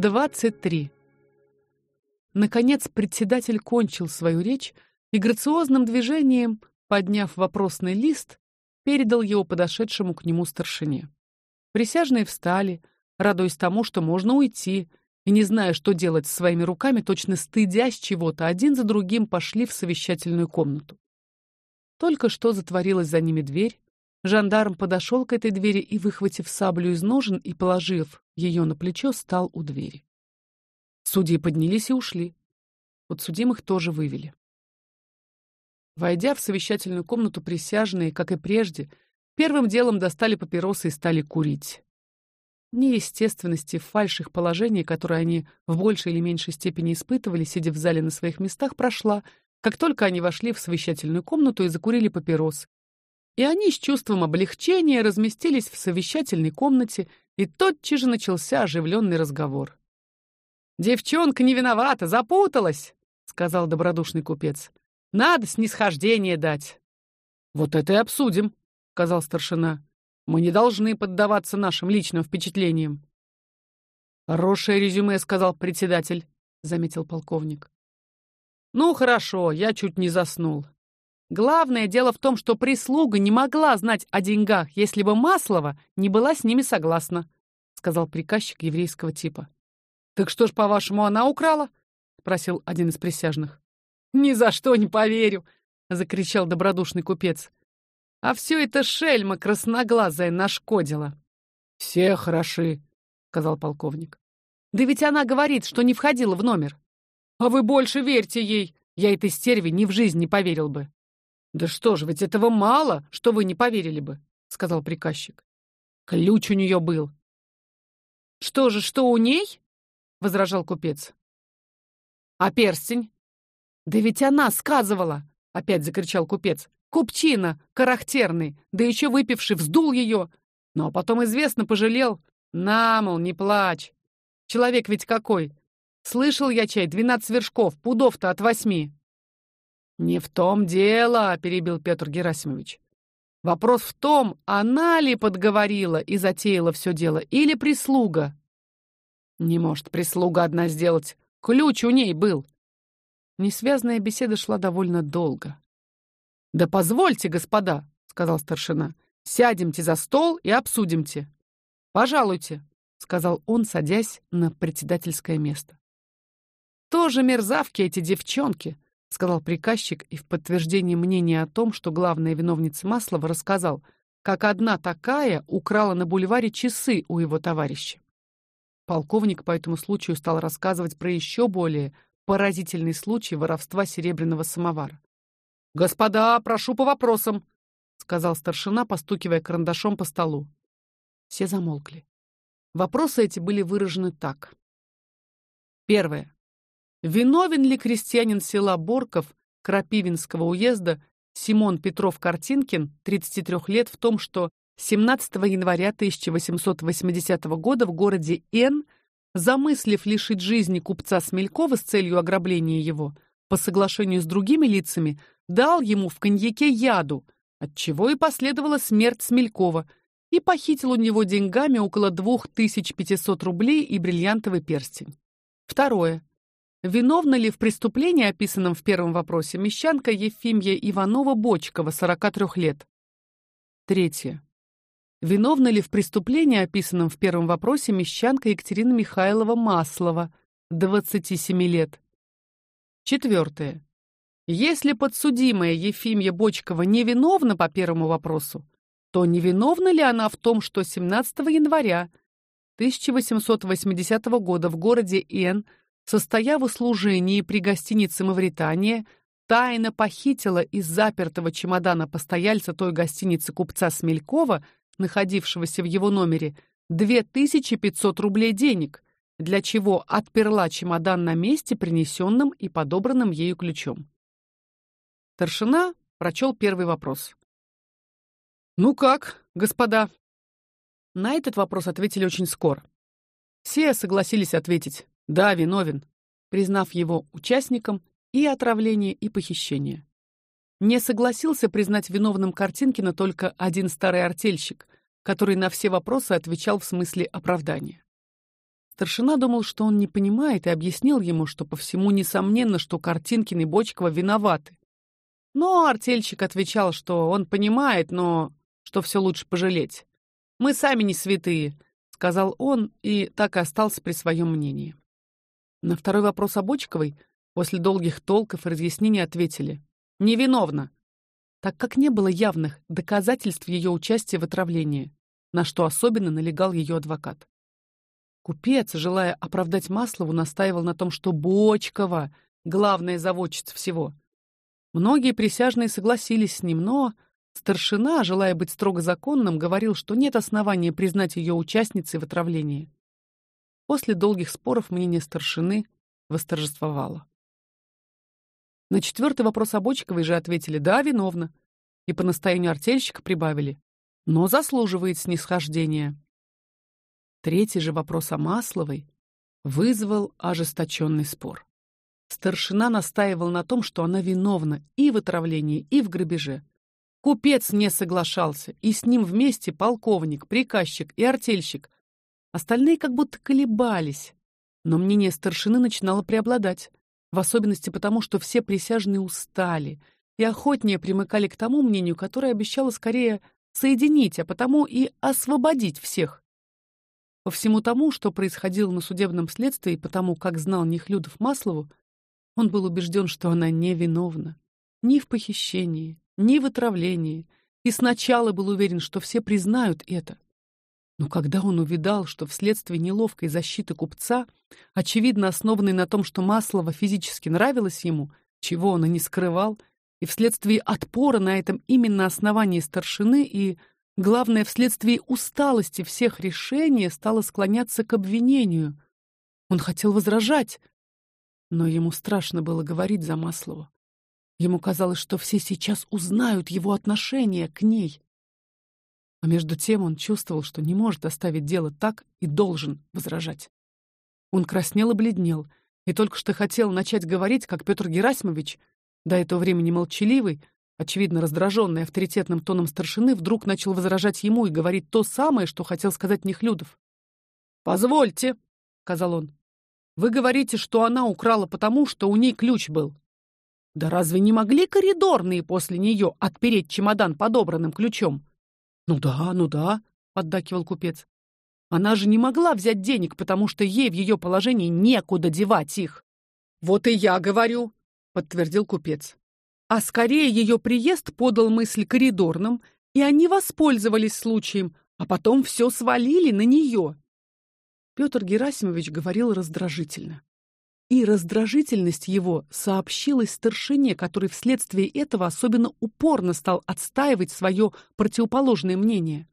23. Наконец председатель кончил свою речь и грациозным движением, подняв вопросный лист, передал его подошедшему к нему старшине. Присяжные встали, радуясь тому, что можно уйти, и не зная, что делать с своими руками, точно стыдясь чего-то, один за другим пошли в совещательную комнату. Только что затворилась за ними дверь, жандарм подошел к этой двери и, выхватив саблю из ножен и положив ее на плечо, стал у двери. Судьи поднялись и ушли. Подсудимых тоже вывели. Войдя в совещательную комнату, присяжные, как и прежде, первым делом достали папиросы и стали курить. Неестественности в фальших положений, которые они в большей или меньшей степени испытывали, сидя в зале на своих местах, прошла, как только они вошли в совещательную комнату и закурили папиросы. И они с чувством облегчения разместились в совещательной комнате, и тотчас же начался оживленный разговор. Девчонка не виновата, запуталась, сказал добродушный купец. Надо снисхождение дать. Вот это и обсудим, сказал старшина. Мы не должны поддаваться нашим личным впечатлениям. Хорошее резюме, сказал председатель, заметил полковник. Ну хорошо, я чуть не заснул. Главное дело в том, что прислуга не могла знать о деньгах, если бы Маслова не была с ними согласна, сказал приказчик еврейского типа. Так что ж, по-вашему, она украла? спросил один из присяжных. Ни за что не поверю, закричал добродушный купец. А все это шельма красноглазая нашкодила. Все хороши, сказал полковник. Да ведь она говорит, что не входила в номер. А вы больше верьте ей. Я этой стерве ни в жизнь не поверил бы. Да что ж, ведь этого мало, что вы не поверили бы, сказал приказчик. Ключ у нее был. Что же, что у ней? возражал купец. А перстень? Да ведь она сказывала, опять закричал купец. Купчина, характерный, да еще выпивший вздул ее. Ну а потом известно пожалел. На, мол, не плачь. Человек ведь какой. Слышал я чай, двенадцать вершков, пудов-то от восьми. Не в том дело, перебил Петр Герасимович. Вопрос в том, она ли подговорила и затеяла все дело, или прислуга. Не может прислуга одна сделать. Ключ у ней был. Несвязная беседа шла довольно долго. Да позвольте, господа, сказал старшина. Сядемте за стол и обсудимте. Пожалуйте, сказал он, садясь на председательское место. Тоже мерзавки эти девчонки, сказал приказчик и в подтверждение мнения о том, что главная виновница Маслова рассказал, как одна такая украла на бульваре часы у его товарища. Полковник по этому случаю стал рассказывать про еще более поразительный случай воровства серебряного самовара. Господа, прошу по вопросам, сказал старшина, постукивая карандашом по столу. Все замолкли. Вопросы эти были выражены так: Первое. Виновен ли крестьянин села Борков Крапивинского уезда Симон Петров Картинкин, 33 лет, в том, что 17 января 1880 года в городе Н, замыслив лишить жизни купца Смелькова с целью ограбления его, по соглашению с другими лицами, дал ему в коньяке яду, от чего и последовала смерть Смелькова, и похитил у него деньгами около 2500 рублей и бриллиантовый перстень. Второе. Виновна ли в преступлении, описанном в первом вопросе, мещанка Ефимия Иванова-Бочкова, 43 лет? Третье. Виновна ли в преступлении, описанном в первом вопросе, мещанка Екатерина Михайлова Маслова, 27 лет? Четвертое. Если подсудимая Ефимия Бочкова не виновна по первому вопросу, то не виновна ли она в том, что 17 января 1880 года в городе Н, состояв в служении при гостинице Мавритания, тайно похитила из запертого чемодана постояльца той гостиницы купца Смелькова находившегося в его номере, 2500 рублей денег, для чего отперла чемодан на месте, принесенным и подобранным ею ключом. Старшина прочел первый вопрос. Ну как, господа? На этот вопрос ответили очень скоро. Все согласились ответить: да, виновен, признав его участником и отравления, и похищения. Не согласился признать виновным Картинкина только один старый артельщик, который на все вопросы отвечал в смысле оправдания. Старшина думал, что он не понимает, и объяснил ему, что по всему несомненно, что Картинкин и Бочкова виноваты. Но артельщик отвечал, что он понимает, но что все лучше пожалеть. Мы сами не святые, сказал он и так и остался при своем мнении. На второй вопрос о после долгих толков и разъяснений ответили: невиновна, так как не было явных доказательств ее участия в отравлении, на что особенно налегал ее адвокат. Купец, желая оправдать Маслову, настаивал на том, что Бочкова главная заводчица всего. Многие присяжные согласились с ним, но старшина, желая быть строго законным, говорил, что нет основания признать ее участницей в отравлении. После долгих споров мнение старшины восторжествовало. На четвертый вопрос о Бочковой же ответили: "Да, виновна". И по настоянию артельщика прибавили: "Но заслуживает снисхождения". Третий же вопрос о Масловой вызвал ожесточенный спор. Старшина настаивал на том, что она виновна и в отравлении, и в грабеже. Купец не соглашался, и с ним вместе полковник, приказчик и артельщик. Остальные как будто колебались, но мнение старшины начинало преобладать, в особенности потому, что все присяжные устали и охотнее примыкали к тому мнению, которое обещало скорее соединить, а потому и освободить всех. По всему тому, что происходило на судебном следствии, потому, как знал Нехлюдов Маслову, он был убежден, что она не виновна ни в похищении, ни в отравлении, и сначала был уверен, что все признают это. Но когда он увидал, что вследствие неловкой защиты купца, очевидно основанной на том, что Маслова физически нравилось ему, чего он и не скрывал, и вследствие отпора на этом именно основании старшины и Главное, вследствие усталости всех решений стало склоняться к обвинению. Он хотел возражать, но ему страшно было говорить за Маслову. Ему казалось, что все сейчас узнают его отношение к ней. А между тем он чувствовал, что не может оставить дело так и должен возражать. Он краснел и бледнел, и только что хотел начать говорить, как Петр Герасимович, до этого времени молчаливый, очевидно раздраженный авторитетным тоном старшины, вдруг начал возражать ему и говорить то самое, что хотел сказать Нехлюдов. "Позвольте", сказал он. "Вы говорите, что она украла потому, что у ней ключ был. Да разве не могли коридорные после нее отпереть чемодан подобранным ключом?" "Ну да, ну да", поддакивал купец. "Она же не могла взять денег, потому что ей в ее положении некуда девать их". "Вот и я говорю", подтвердил купец а скорее ее приезд подал мысль коридорным, и они воспользовались случаем, а потом все свалили на нее. Петр Герасимович говорил раздражительно. И раздражительность его сообщилась старшине, который вследствие этого особенно упорно стал отстаивать свое противоположное мнение.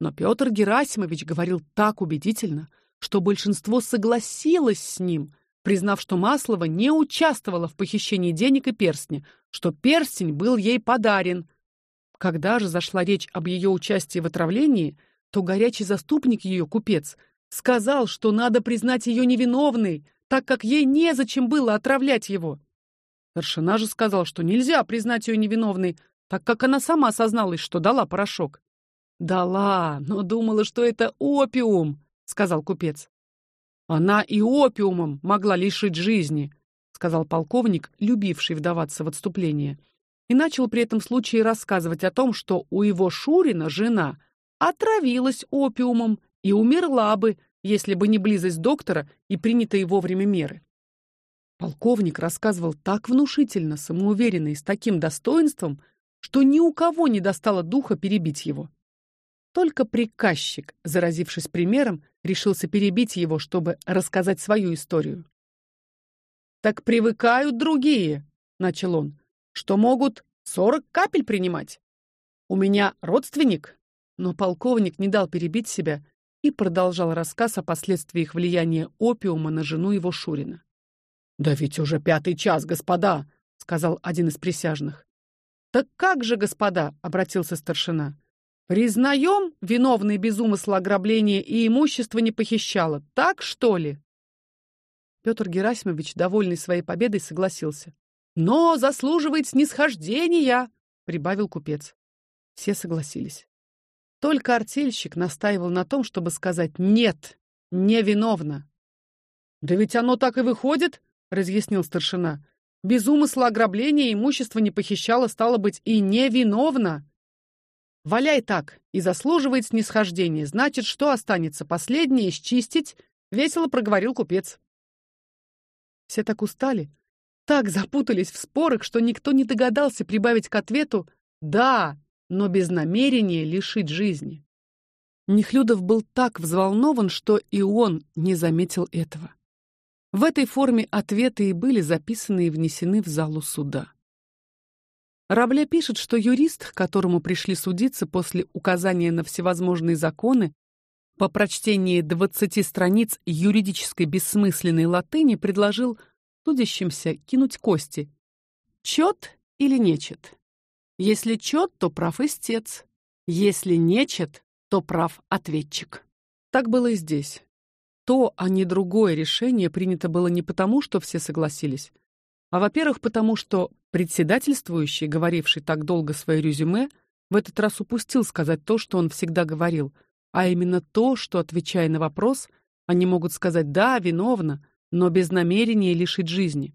Но Петр Герасимович говорил так убедительно, что большинство согласилось с ним, признав, что Маслова не участвовала в похищении денег и перстня, что перстень был ей подарен. Когда же зашла речь об ее участии в отравлении, то горячий заступник ее, купец, сказал, что надо признать ее невиновной, так как ей не зачем было отравлять его. Старшина же сказал, что нельзя признать ее невиновной, так как она сама созналась, что дала порошок. Дала, но думала, что это опиум, сказал купец. Она и опиумом могла лишить жизни, сказал полковник, любивший вдаваться в отступление, и начал при этом случае рассказывать о том, что у его Шурина жена отравилась опиумом и умерла бы, если бы не близость доктора и принятые вовремя меры. Полковник рассказывал так внушительно, самоуверенно и с таким достоинством, что ни у кого не достало духа перебить его. Только приказчик, заразившись примером, решился перебить его, чтобы рассказать свою историю. Так привыкают другие, начал он, что могут сорок капель принимать. У меня родственник, но полковник не дал перебить себя и продолжал рассказ о последствиях влияния опиума на жену его Шурина. Да ведь уже пятый час, господа, сказал один из присяжных. Так как же, господа, обратился старшина. Признаем виновной без ограбления и имущество не похищала, так что ли? Петр Герасимович, довольный своей победой, согласился. Но заслуживает снисхождения, прибавил купец. Все согласились. Только артельщик настаивал на том, чтобы сказать нет, не виновна. Да ведь оно так и выходит, разъяснил старшина. Без умысла ограбления имущество не похищало, стало быть, и невиновно. Валяй так, и заслуживает снисхождения. Значит, что останется последнее счистить? Весело проговорил купец. Все так устали, так запутались в спорах, что никто не догадался прибавить к ответу «да», но без намерения лишить жизни. Нехлюдов был так взволнован, что и он не заметил этого. В этой форме ответы и были записаны и внесены в залу суда. Рабле пишет, что юрист, к которому пришли судиться после указания на всевозможные законы, по прочтении 20 страниц юридической бессмысленной латыни предложил судящимся кинуть кости. Чёт или нечет? Если чёт, то прав истец. Если нечет, то прав ответчик. Так было и здесь. То, а не другое решение принято было не потому, что все согласились, а, во-первых, потому что председательствующий, говоривший так долго свое резюме, в этот раз упустил сказать то, что он всегда говорил, а именно то, что, отвечая на вопрос, они могут сказать «да, виновна», но без намерения лишить жизни.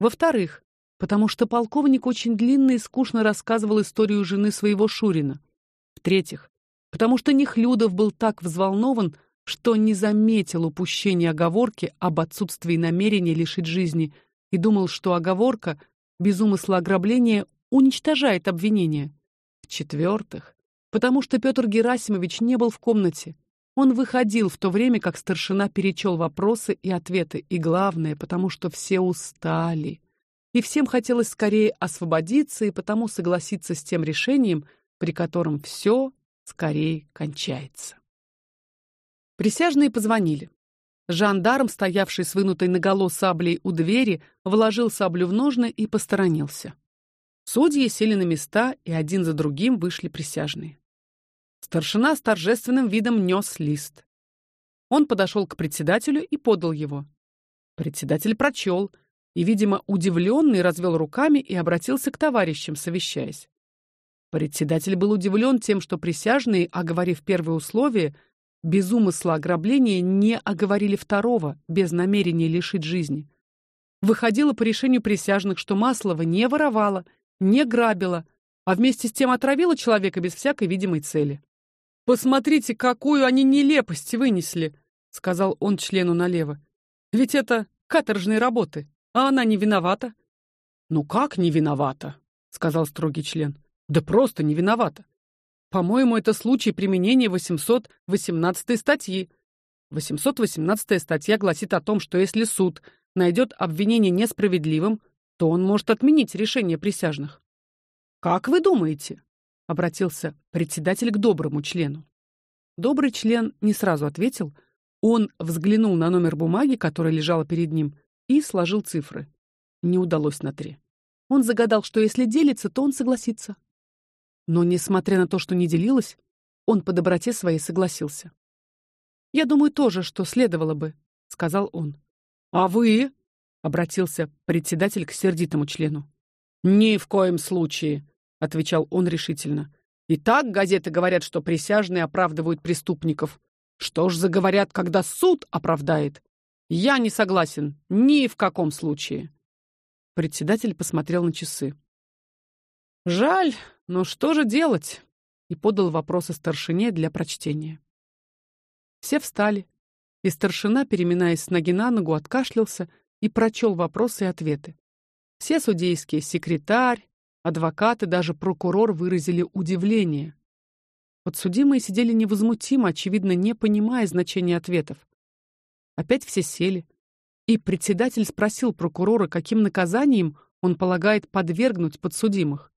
Во-вторых, потому что полковник очень длинно и скучно рассказывал историю жены своего Шурина. В-третьих, потому что Нехлюдов был так взволнован, что не заметил упущения оговорки об отсутствии намерения лишить жизни и думал, что оговорка без умысла ограбления уничтожает обвинение. В-четвертых, потому что Петр Герасимович не был в комнате. Он выходил в то время, как старшина перечел вопросы и ответы, и главное, потому что все устали. И всем хотелось скорее освободиться и потому согласиться с тем решением, при котором все скорее кончается. Присяжные позвонили. Жандарм, стоявший с вынутой наголо саблей у двери, вложил саблю в ножны и посторонился. Судьи сели на места, и один за другим вышли присяжные. Старшина с торжественным видом нёс лист. Он подошел к председателю и подал его. Председатель прочел и, видимо, удивленный, развел руками и обратился к товарищам, совещаясь. Председатель был удивлен тем, что присяжные, оговорив первое условие, без умысла ограбления не оговорили второго, без намерения лишить жизни. Выходило по решению присяжных, что Маслова не воровала, не грабила, а вместе с тем отравила человека без всякой видимой цели. Посмотрите, какую они нелепость вынесли, сказал он члену налево. Ведь это каторжные работы, а она не виновата. Ну как не виновата, сказал строгий член. Да просто не виновата. По-моему, это случай применения 818 статьи. 818 статья гласит о том, что если суд найдет обвинение несправедливым, то он может отменить решение присяжных. Как вы думаете? обратился председатель к доброму члену. Добрый член не сразу ответил. Он взглянул на номер бумаги, которая лежала перед ним, и сложил цифры. Не удалось на три. Он загадал, что если делится, то он согласится. Но, несмотря на то, что не делилась, он по доброте своей согласился. «Я думаю тоже, что следовало бы», — сказал он. «А вы?» — обратился председатель к сердитому члену. «Ни в коем случае», — отвечал он решительно. «И так газеты говорят, что присяжные оправдывают преступников. Что ж заговорят, когда суд оправдает? Я не согласен ни в каком случае». Председатель посмотрел на часы. «Жаль, но что же делать? И подал вопросы старшине для прочтения. Все встали, и старшина, переминаясь с ноги на ногу, откашлялся и прочел вопросы и ответы. Все судейские, секретарь, адвокаты, даже прокурор выразили удивление. Подсудимые сидели невозмутимо, очевидно, не понимая значения ответов. Опять все сели, и председатель спросил прокурора, каким наказанием он полагает подвергнуть подсудимых.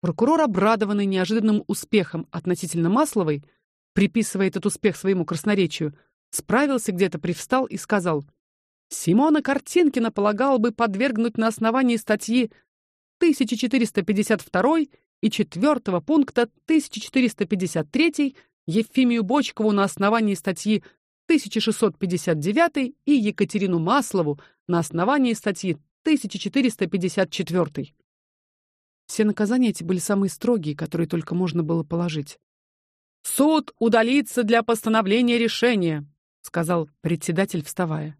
Прокурор, обрадованный неожиданным успехом относительно Масловой, приписывая этот успех своему красноречию, справился где-то, привстал и сказал: Симона Картинкина полагал бы подвергнуть на основании статьи 1452 и 4 пункта 1453 Евфимию Бочкову на основании статьи 1659 и Екатерину Маслову на основании статьи 1454. Все наказания эти были самые строгие, которые только можно было положить. Суд удалится для постановления решения, сказал председатель, вставая.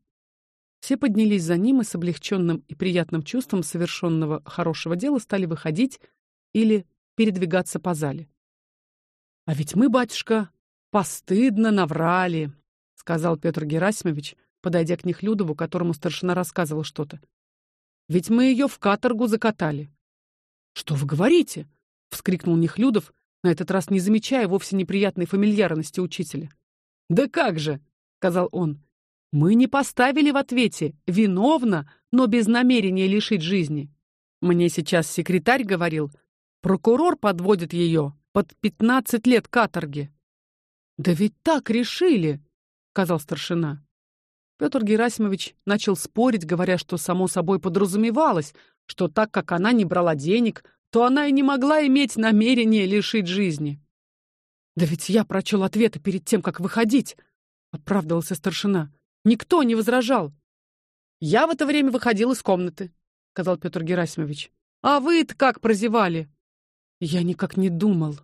Все поднялись за ним и с облегченным и приятным чувством совершенного хорошего дела стали выходить или передвигаться по зале. А ведь мы, батюшка, постыдно наврали, сказал Петр Герасимович, подойдя к Нехлюдову, которому старшина рассказывал что-то. Ведь мы ее в каторгу закатали. Что вы говорите? вскрикнул Нехлюдов, на этот раз не замечая вовсе неприятной фамильярности учителя. Да как же, сказал он. Мы не поставили в ответе виновна, но без намерения лишить жизни. Мне сейчас секретарь говорил, прокурор подводит ее под пятнадцать лет каторги. Да ведь так решили, сказал старшина. Петр Герасимович начал спорить, говоря, что само собой подразумевалось, что так как она не брала денег, то она и не могла иметь намерения лишить жизни. Да ведь я прочел ответы перед тем, как выходить, оправдывался старшина. Никто не возражал. Я в это время выходил из комнаты, сказал Петр Герасимович. А вы-то как прозевали? Я никак не думал,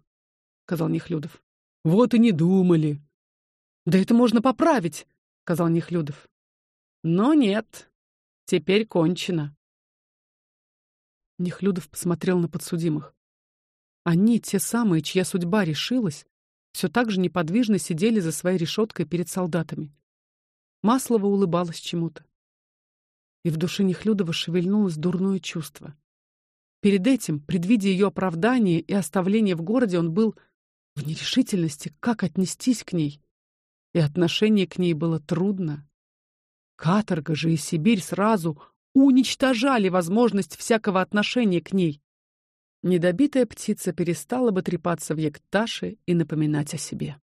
сказал Нехлюдов. Вот и не думали. Да это можно поправить, сказал Нехлюдов. Но нет. Теперь кончено. Нехлюдов посмотрел на подсудимых. Они, те самые, чья судьба решилась, все так же неподвижно сидели за своей решеткой перед солдатами. Маслова улыбалась чему-то. И в душе Нехлюдова шевельнулось дурное чувство. Перед этим, предвидя ее оправдание и оставление в городе, он был в нерешительности, как отнестись к ней. И отношение к ней было трудно. Каторга же и Сибирь сразу уничтожали возможность всякого отношения к ней. Недобитая птица перестала бы трепаться в екташе и напоминать о себе.